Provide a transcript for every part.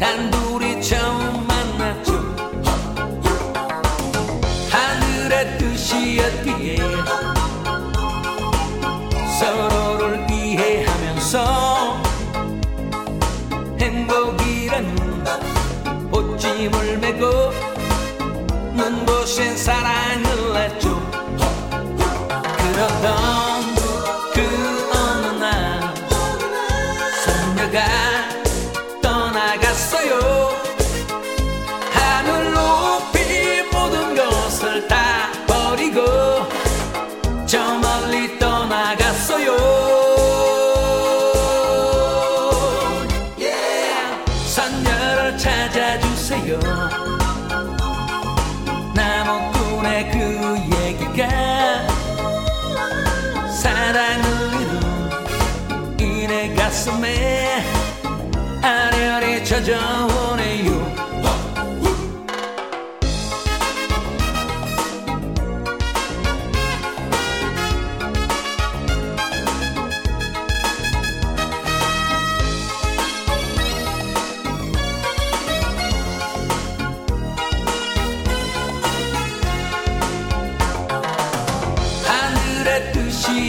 단둘이 처음 만났죠. 하늘의 뜻이었기에 서로를 이해하면서 행복이라는 옷짐을 메고 눈부신 사랑 나갔어요. 선녀를 찾아주세요 나무꾼의 그 얘기가 사랑을 이룬 이내 가슴에 아련히 젖어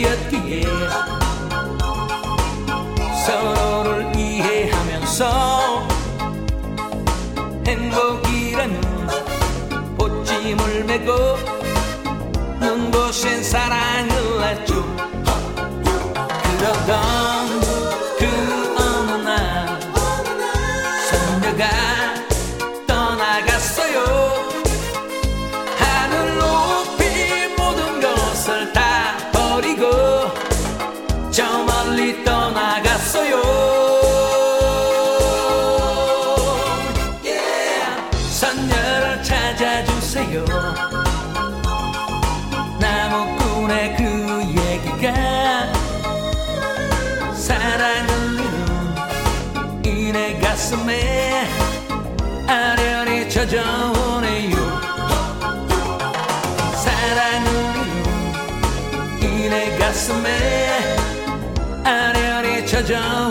뜻이었기에 서로를 이해하면서 행복이라는 옷짐을 메고 눈부신 사랑을 했죠 그러던 떠나갔어요. 선녀를 찾아주세요. 나무꾼의 그 얘기가 사랑을 이룬 이내 가슴에 아련히 젖어오네요. 사랑을 이룬 이내 가슴에 아련히 젖어